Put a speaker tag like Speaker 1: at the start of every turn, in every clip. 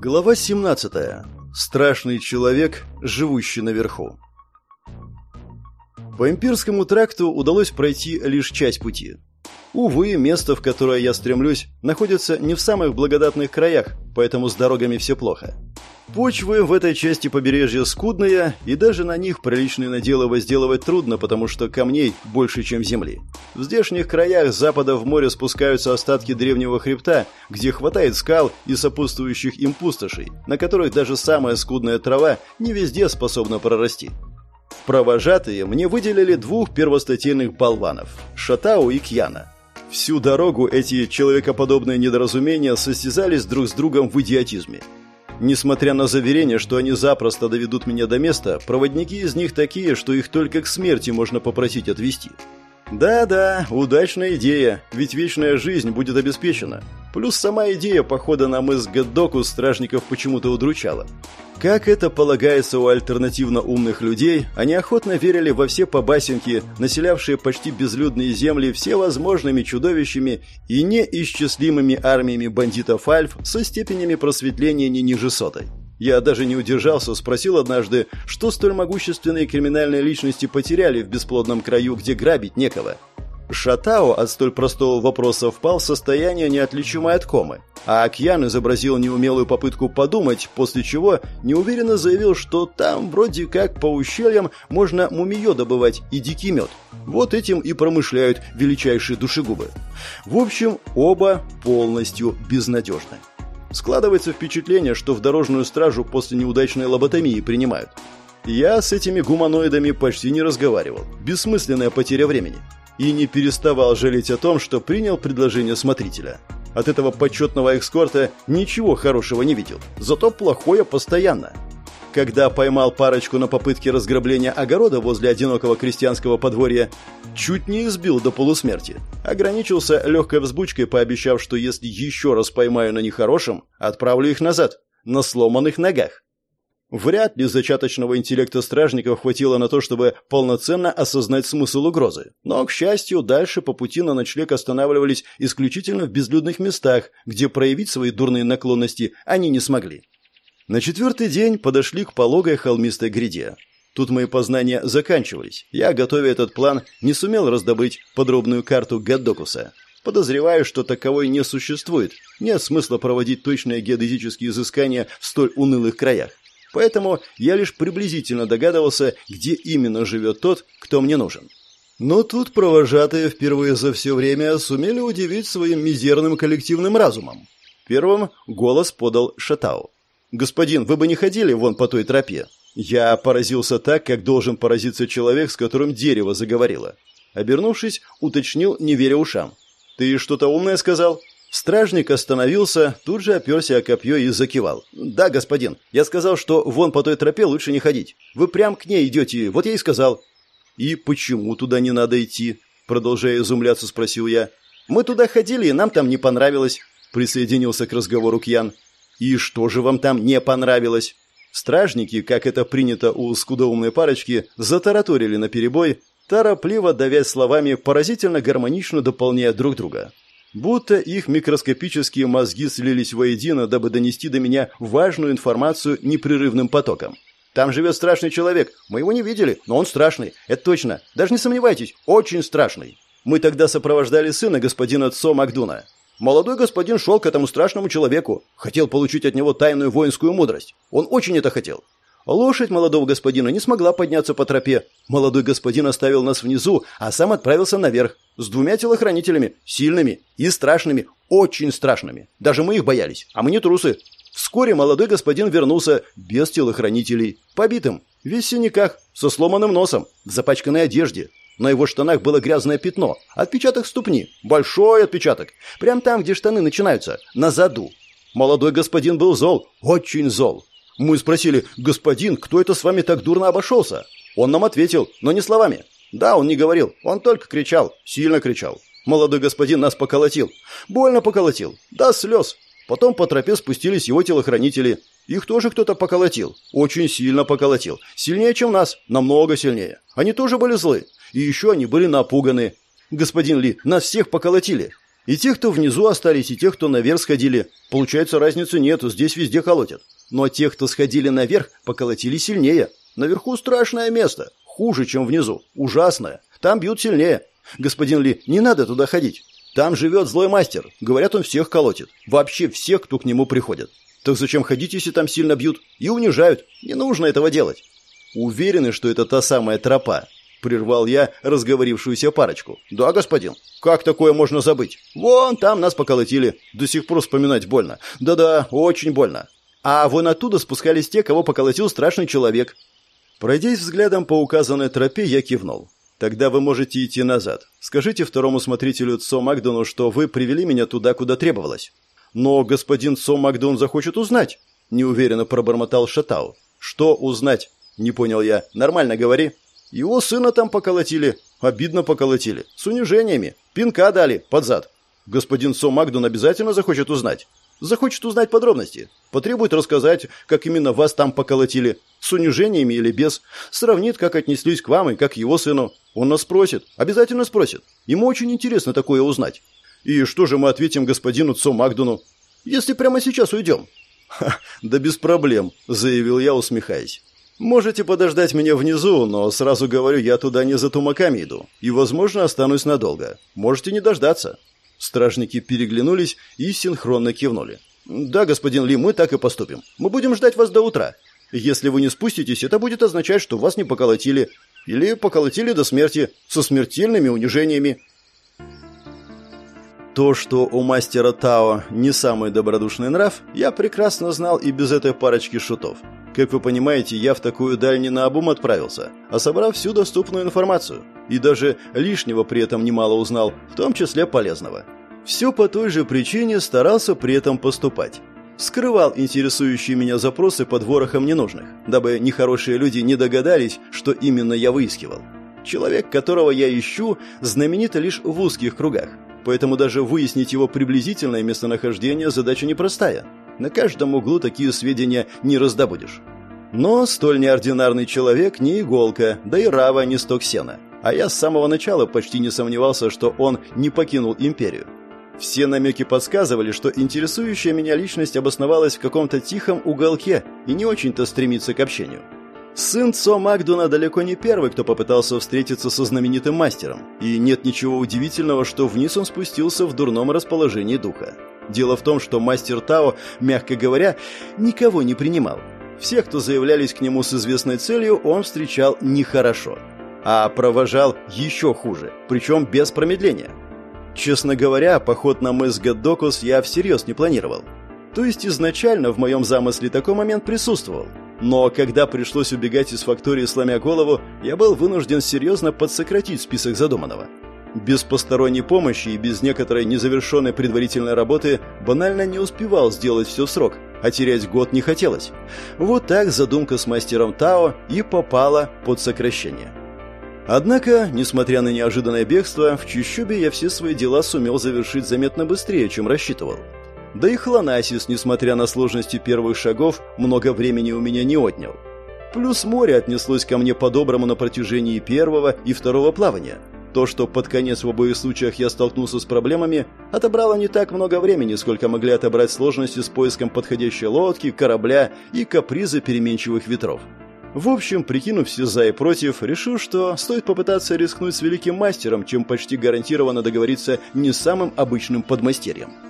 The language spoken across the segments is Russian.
Speaker 1: Глава 17. Страшный человек, живущий наверху. По имперскому тракту удалось пройти лишь часть пути. Увы, место, в которое я стремлюсь, находится не в самых благодатных краях, поэтому с дорогами все плохо. Почвы в этой части побережья скудные, и даже на них приличные наделы возделывать трудно, потому что камней больше, чем земли. В здешних краях запада в море спускаются остатки древнего хребта, где хватает скал и сопутствующих им пустошей, на которых даже самая скудная трава не везде способна прорасти. Провожатые мне выделили двух первостатейных болванов – Шатау и Кьяна. Всю дорогу эти человекоподобные недоразумения состязались друг с другом в идиотизме – Несмотря на заверение, что они запросто доведут меня до места, проводники из них такие, что их только к смерти можно попросить отвезти. Да-да, удачная идея, ведь вечная жизнь будет обеспечена. Плюс сама идея похода на мыс Гаддоку стражников почему-то удручала. Как это полагается у альтернативно умных людей, они охотно верили во все побасенки, населявшие почти безлюдные земли всевозможными чудовищами и неисчислимыми армиями бандитов Альф со степенями просветления не ниже сотой. Я даже не удержался, спросил однажды, что столь могущественные криминальные личности потеряли в бесплодном краю, где грабить некого. Шатао от столь простого вопроса впал в состояние, неотличимое от комы, а Акьян изобразил неумелую попытку подумать, после чего неуверенно заявил, что там вроде как по ущельям можно мумиё добывать и дикий мед. Вот этим и промышляют величайшие душегубы. В общем, оба полностью безнадежны. Складывается впечатление, что в дорожную стражу после неудачной лоботомии принимают. Я с этими гуманоидами почти не разговаривал. Бессмысленная потеря времени и не переставал жалеть о том, что принял предложение смотрителя. От этого почетного экскорта ничего хорошего не видел, зато плохое постоянно. Когда поймал парочку на попытке разграбления огорода возле одинокого крестьянского подворья, чуть не избил до полусмерти. Ограничился легкой взбучкой, пообещав, что если еще раз поймаю на нехорошем, отправлю их назад, на сломанных ногах. Вряд ли зачаточного интеллекта стражников хватило на то, чтобы полноценно осознать смысл угрозы. Но, к счастью, дальше по пути на ночлег останавливались исключительно в безлюдных местах, где проявить свои дурные наклонности они не смогли. На четвертый день подошли к пологой холмистой гряде. Тут мои познания заканчивались. Я, готовя этот план, не сумел раздобыть подробную карту Гаддокуса. Подозреваю, что таковой не существует. Нет смысла проводить точные геодезические изыскания в столь унылых краях. Поэтому я лишь приблизительно догадывался, где именно живет тот, кто мне нужен. Но тут провожатые впервые за все время сумели удивить своим мизерным коллективным разумом. Первым голос подал Шатау. «Господин, вы бы не ходили вон по той тропе?» Я поразился так, как должен поразиться человек, с которым дерево заговорило. Обернувшись, уточнил, не веря ушам. «Ты что-то умное сказал?» Стражник остановился, тут же оперся о копье и закивал. «Да, господин, я сказал, что вон по той тропе лучше не ходить. Вы прям к ней идете, вот я и сказал». «И почему туда не надо идти?» Продолжая изумляться, спросил я. «Мы туда ходили, и нам там не понравилось», присоединился к разговору Кьян. «И что же вам там не понравилось?» Стражники, как это принято у скудоумной парочки, затараторили наперебой, торопливо давясь словами, поразительно гармонично дополняя друг друга будто их микроскопические мозги слились воедино, дабы донести до меня важную информацию непрерывным потоком. Там живет страшный человек. Мы его не видели, но он страшный. Это точно. Даже не сомневайтесь, очень страшный. Мы тогда сопровождали сына господина Цо Макдуна. Молодой господин шел к этому страшному человеку. Хотел получить от него тайную воинскую мудрость. Он очень это хотел. Лошадь молодого господина не смогла подняться по тропе. Молодой господин оставил нас внизу, а сам отправился наверх. С двумя телохранителями, сильными и страшными, очень страшными. Даже мы их боялись, а мы не трусы. Вскоре молодой господин вернулся без телохранителей, побитым, весь в синяках, со сломанным носом, в запачканной одежде. На его штанах было грязное пятно, отпечаток ступни, большой отпечаток, прямо там, где штаны начинаются, на заду. Молодой господин был зол, очень зол. Мы спросили, господин, кто это с вами так дурно обошелся? Он нам ответил, но не словами. Да, он не говорил, он только кричал, сильно кричал. Молодой господин нас поколотил. Больно поколотил, до слез. Потом по тропе спустились его телохранители. Их тоже кто-то поколотил. Очень сильно поколотил. Сильнее, чем нас. Намного сильнее. Они тоже были злы. И еще они были напуганы. Господин Ли, нас всех поколотили. И тех, кто внизу остались, и тех, кто наверх сходили. Получается, разницы нету, здесь везде колотят. Но тех, кто сходили наверх, поколотили сильнее. Наверху страшное место. Хуже, чем внизу. Ужасное. Там бьют сильнее. Господин Ли, не надо туда ходить. Там живет злой мастер. Говорят, он всех колотит. Вообще всех, кто к нему приходит. Так зачем ходить, если там сильно бьют? И унижают. Не нужно этого делать. Уверены, что это та самая тропа? Прервал я разговорившуюся парочку. Да, господин. Как такое можно забыть? Вон там нас поколотили. До сих пор вспоминать больно. Да-да, очень больно. А вон оттуда спускались те, кого поколотил страшный человек. Пройдясь взглядом по указанной тропе, я кивнул. Тогда вы можете идти назад. Скажите второму смотрителю Цо Макдону, что вы привели меня туда, куда требовалось. Но господин Цо Макдон захочет узнать, неуверенно пробормотал Шатау. Что узнать? Не понял я. Нормально говори. Его сына там поколотили. Обидно поколотили. С унижениями. Пинка дали под зад. Господин Со Магдон обязательно захочет узнать. Захочет узнать подробности. Потребует рассказать, как именно вас там поколотили. С унижениями или без. Сравнит, как отнеслись к вам и как к его сыну. Он нас спросит. Обязательно спросит. Ему очень интересно такое узнать. И что же мы ответим господину Цо Магдону? Если прямо сейчас уйдем? Ха, да без проблем, заявил я, усмехаясь. Можете подождать меня внизу, но сразу говорю, я туда не за тумаками иду. И, возможно, останусь надолго. Можете не дождаться. Стражники переглянулись и синхронно кивнули. «Да, господин Ли, мы так и поступим. Мы будем ждать вас до утра. Если вы не спуститесь, это будет означать, что вас не поколотили. Или поколотили до смерти, со смертельными унижениями». То, что у мастера Тао не самый добродушный нрав, я прекрасно знал и без этой парочки шутов. Как вы понимаете, я в такую даль не наобум отправился, а собрав всю доступную информацию. И даже лишнего при этом немало узнал, в том числе полезного. Все по той же причине старался при этом поступать. Скрывал интересующие меня запросы под ворохом ненужных, дабы нехорошие люди не догадались, что именно я выискивал. Человек, которого я ищу, знаменит лишь в узких кругах, поэтому даже выяснить его приблизительное местонахождение задача непростая. На каждом углу такие сведения не раздобудешь. Но столь неординарный человек не иголка, да и Рава не сток сена. А я с самого начала почти не сомневался, что он не покинул империю. Все намеки подсказывали, что интересующая меня личность обосновалась в каком-то тихом уголке и не очень-то стремится к общению. Сын Цо Магдуна далеко не первый, кто попытался встретиться со знаменитым мастером, и нет ничего удивительного, что вниз он спустился в дурном расположении духа. Дело в том, что мастер Тао, мягко говоря, никого не принимал. Всех, кто заявлялись к нему с известной целью, он встречал нехорошо. А провожал еще хуже, причем без промедления. Честно говоря, поход на мыс Гаддокус я всерьез не планировал. То есть изначально в моем замысле такой момент присутствовал. Но когда пришлось убегать из фактории, сломя голову, я был вынужден серьезно подсократить список задуманного. Без посторонней помощи и без некоторой незавершенной предварительной работы банально не успевал сделать все в срок, а терять год не хотелось. Вот так задумка с мастером Тао и попала под сокращение. Однако, несмотря на неожиданное бегство, в Чищубе я все свои дела сумел завершить заметно быстрее, чем рассчитывал. Да и Хлонасис, несмотря на сложности первых шагов, много времени у меня не отнял. Плюс море отнеслось ко мне по-доброму на протяжении первого и второго плавания – то, что под конец в обоих случаях я столкнулся с проблемами, отобрало не так много времени, сколько могли отобрать сложности с поиском подходящей лодки, корабля и капризы переменчивых ветров. В общем, прикинув все за и против, решил, что стоит попытаться рискнуть с великим мастером, чем почти гарантированно договориться не с самым обычным подмастерьем.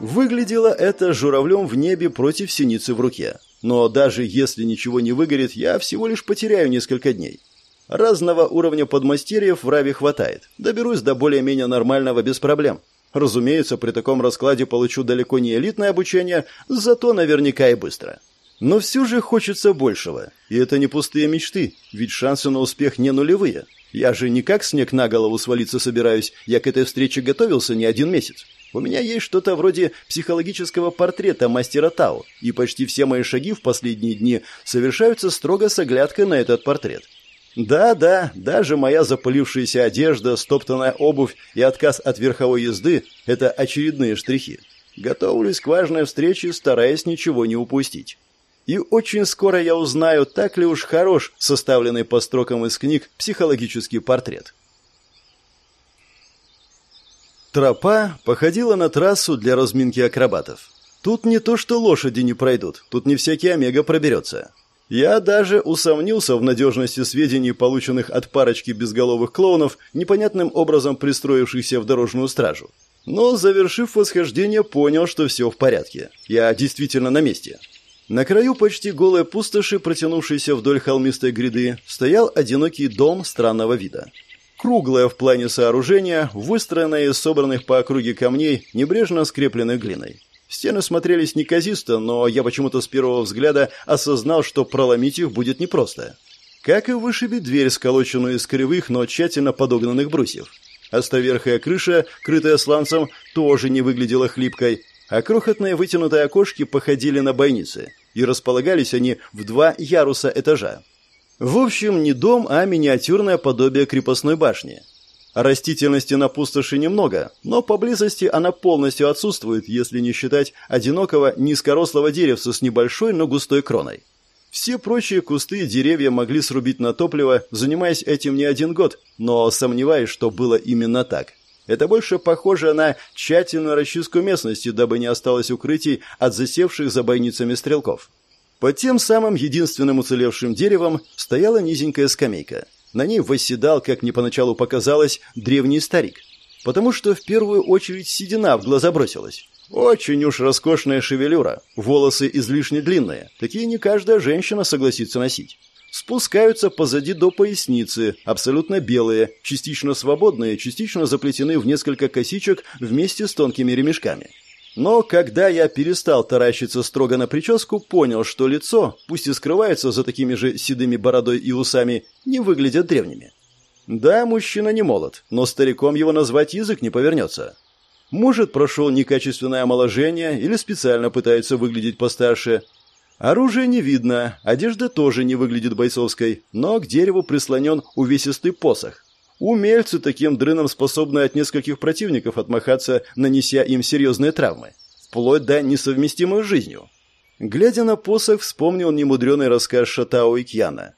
Speaker 1: Выглядело это журавлем в небе против синицы в руке. Но даже если ничего не выгорит, я всего лишь потеряю несколько дней. Разного уровня подмастерьев в Раве хватает. Доберусь до более-менее нормального без проблем. Разумеется, при таком раскладе получу далеко не элитное обучение, зато наверняка и быстро. Но все же хочется большего. И это не пустые мечты, ведь шансы на успех не нулевые. Я же не как снег на голову свалиться собираюсь, я к этой встрече готовился не один месяц. У меня есть что-то вроде психологического портрета мастера Тао, и почти все мои шаги в последние дни совершаются строго с оглядкой на этот портрет. Да-да, даже моя запылившаяся одежда, стоптанная обувь и отказ от верховой езды – это очередные штрихи. Готовлюсь к важной встрече, стараясь ничего не упустить. И очень скоро я узнаю, так ли уж хорош составленный по строкам из книг психологический портрет. Тропа походила на трассу для разминки акробатов. Тут не то, что лошади не пройдут, тут не всякий омега проберется. Я даже усомнился в надежности сведений, полученных от парочки безголовых клоунов, непонятным образом пристроившихся в дорожную стражу. Но, завершив восхождение, понял, что все в порядке. Я действительно на месте. На краю почти голой пустоши, протянувшейся вдоль холмистой гряды, стоял одинокий дом странного вида. Круглое в плане сооружение, выстроенное из собранных по округе камней, небрежно скрепленных глиной. Стены смотрелись неказисто, но я почему-то с первого взгляда осознал, что проломить их будет непросто. Как и вышибить дверь, сколоченную из кривых, но тщательно подогнанных брусьев. Остоверхая крыша, крытая сланцем, тоже не выглядела хлипкой, а крохотные вытянутые окошки походили на бойницы, и располагались они в два яруса этажа. В общем, не дом, а миниатюрное подобие крепостной башни. Растительности на пустоши немного, но поблизости она полностью отсутствует, если не считать одинокого низкорослого деревца с небольшой, но густой кроной. Все прочие кусты и деревья могли срубить на топливо, занимаясь этим не один год, но сомневаюсь, что было именно так. Это больше похоже на тщательную расчистку местности, дабы не осталось укрытий от засевших за бойницами стрелков. Под тем самым единственным уцелевшим деревом стояла низенькая скамейка. На ней восседал, как мне поначалу показалось, древний старик. Потому что в первую очередь седина в глаза бросилась. Очень уж роскошная шевелюра, волосы излишне длинные. Такие не каждая женщина согласится носить. Спускаются позади до поясницы, абсолютно белые, частично свободные, частично заплетены в несколько косичек вместе с тонкими ремешками. Но когда я перестал таращиться строго на прическу, понял, что лицо, пусть и скрывается за такими же седыми бородой и усами, не выглядят древними. Да, мужчина не молод, но стариком его назвать язык не повернется. Может, прошел некачественное омоложение или специально пытается выглядеть постарше. Оружия не видно, одежда тоже не выглядит бойцовской, но к дереву прислонен увесистый посох. Умельцы таким дрыном способны от нескольких противников отмахаться, нанеся им серьезные травмы. Вплоть до несовместимой с жизнью. Глядя на посох, вспомнил немудреный рассказ Шатао и Кьяна.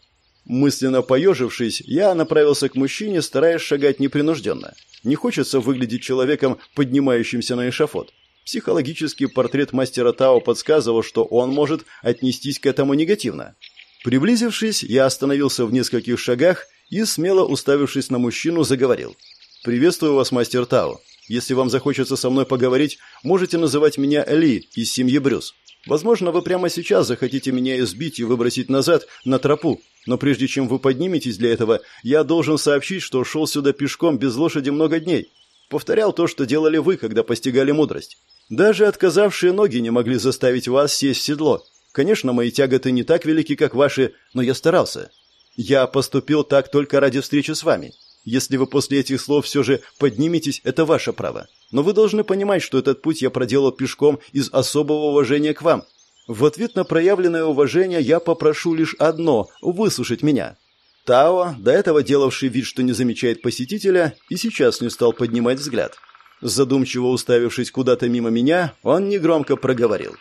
Speaker 1: Мысленно поежившись, я направился к мужчине, стараясь шагать непринужденно. Не хочется выглядеть человеком, поднимающимся на эшафот. Психологический портрет мастера Тао подсказывал, что он может отнестись к этому негативно. Приблизившись, я остановился в нескольких шагах и, смело уставившись на мужчину, заговорил. «Приветствую вас, мастер Тао. Если вам захочется со мной поговорить, можете называть меня Ли из семьи Брюс. Возможно, вы прямо сейчас захотите меня избить и выбросить назад, на тропу, но прежде чем вы подниметесь для этого, я должен сообщить, что шел сюда пешком без лошади много дней. Повторял то, что делали вы, когда постигали мудрость. Даже отказавшие ноги не могли заставить вас сесть в седло. Конечно, мои тяготы не так велики, как ваши, но я старался. Я поступил так только ради встречи с вами. Если вы после этих слов все же подниметесь, это ваше право. Но вы должны понимать, что этот путь я проделал пешком из особого уважения к вам. В ответ на проявленное уважение я попрошу лишь одно – выслушать меня. Тао, до этого делавший вид, что не замечает посетителя, и сейчас не стал поднимать взгляд. Задумчиво уставившись куда-то мимо меня, он негромко проговорил.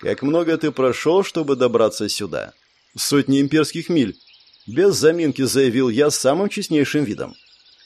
Speaker 1: «Как много ты прошел, чтобы добраться сюда?» «Сотни имперских миль», без заминки заявил я самым честнейшим видом.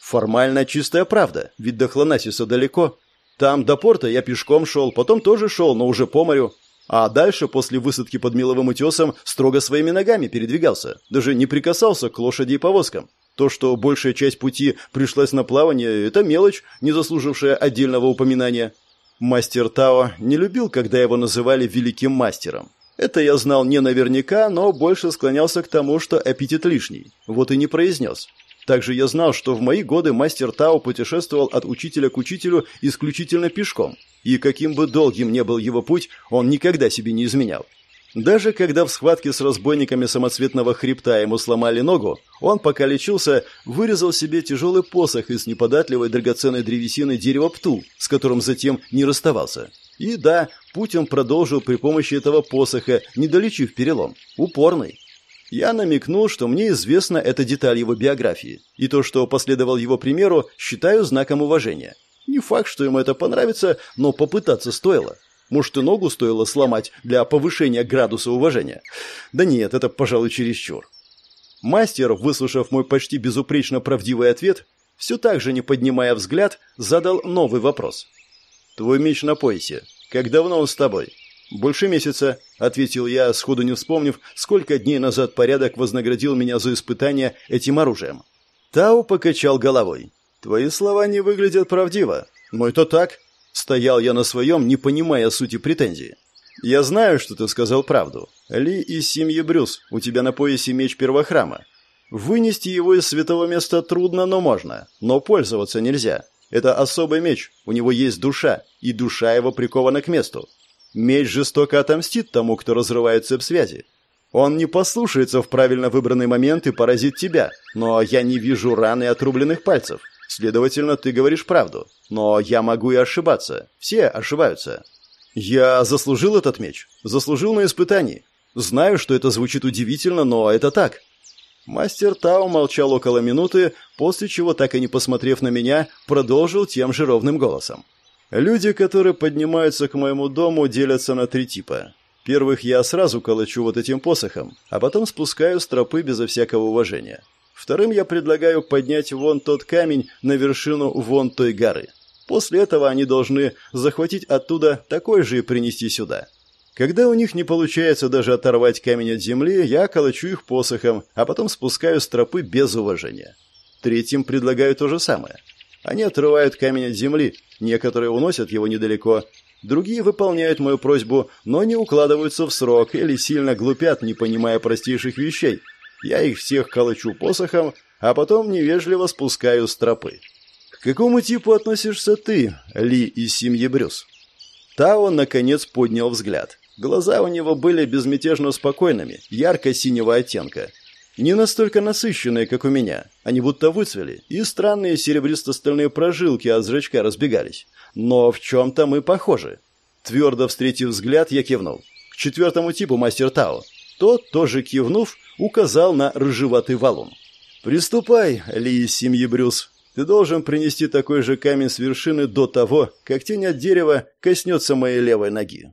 Speaker 1: Формально чистая правда, ведь до Хлонасиса далеко. Там до порта я пешком шел, потом тоже шел, но уже по морю. А дальше, после высадки под Меловым утесом, строго своими ногами передвигался. Даже не прикасался к лошади и повозкам. То, что большая часть пути пришлась на плавание, это мелочь, не заслужившая отдельного упоминания. Мастер Тао не любил, когда его называли великим мастером. Это я знал не наверняка, но больше склонялся к тому, что эпитет лишний. Вот и не произнес. Также я знал, что в мои годы мастер Тао путешествовал от учителя к учителю исключительно пешком. И каким бы долгим ни был его путь, он никогда себе не изменял. Даже когда в схватке с разбойниками самоцветного хребта ему сломали ногу, он, пока лечился, вырезал себе тяжелый посох из неподатливой драгоценной древесины дерева пту, с которым затем не расставался. И да, путь он продолжил при помощи этого посоха, не долечив перелом. Упорный. Я намекнул, что мне известна эта деталь его биографии, и то, что последовал его примеру, считаю знаком уважения. Не факт, что ему это понравится, но попытаться стоило. Может, и ногу стоило сломать для повышения градуса уважения. Да нет, это, пожалуй, чересчур. Мастер, выслушав мой почти безупречно правдивый ответ, все так же не поднимая взгляд, задал новый вопрос. «Твой меч на поясе. Как давно он с тобой?» «Больше месяца», — ответил я, сходу не вспомнив, сколько дней назад порядок вознаградил меня за испытание этим оружием. Тау покачал головой. «Твои слова не выглядят правдиво». «Ну это так». Стоял я на своем, не понимая сути претензии. «Я знаю, что ты сказал правду. Ли из семьи Брюс, у тебя на поясе меч первохрама. Вынести его из святого места трудно, но можно. Но пользоваться нельзя. Это особый меч, у него есть душа, и душа его прикована к месту. Меч жестоко отомстит тому, кто разрывает цепь связи. Он не послушается в правильно выбранный момент и поразит тебя, но я не вижу раны отрубленных пальцев. Следовательно, ты говоришь правду. Но я могу и ошибаться. Все ошибаются. Я заслужил этот меч. Заслужил на испытании. Знаю, что это звучит удивительно, но это так. Мастер Тао молчал около минуты, после чего, так и не посмотрев на меня, продолжил тем же ровным голосом. Люди, которые поднимаются к моему дому, делятся на три типа. Первых я сразу колочу вот этим посохом, а потом спускаю с тропы безо всякого уважения. Вторым я предлагаю поднять вон тот камень на вершину вон той горы. После этого они должны захватить оттуда такой же и принести сюда. Когда у них не получается даже оторвать камень от земли, я колочу их посохом, а потом спускаю с тропы без уважения. Третьим предлагаю то же самое. Они отрывают камень от земли, некоторые уносят его недалеко, другие выполняют мою просьбу, но не укладываются в срок или сильно глупят, не понимая простейших вещей. Я их всех колочу посохом, а потом невежливо спускаю с тропы. К какому типу относишься ты, Ли из семьи Брюс? Тао, наконец, поднял взгляд. Глаза у него были безмятежно спокойными, ярко-синего оттенка. Не настолько насыщенные, как у меня. Они будто выцвели, и странные серебристо-стальные прожилки от зрачка разбегались. Но в чем-то мы похожи. Твердо встретив взгляд, я кивнул. К четвертому типу мастер Тао. Тот, тоже кивнув, указал на рыжеватый валун. «Приступай, Ли из семьи Брюс. Ты должен принести такой же камень с вершины до того, как тень от дерева коснется моей левой ноги».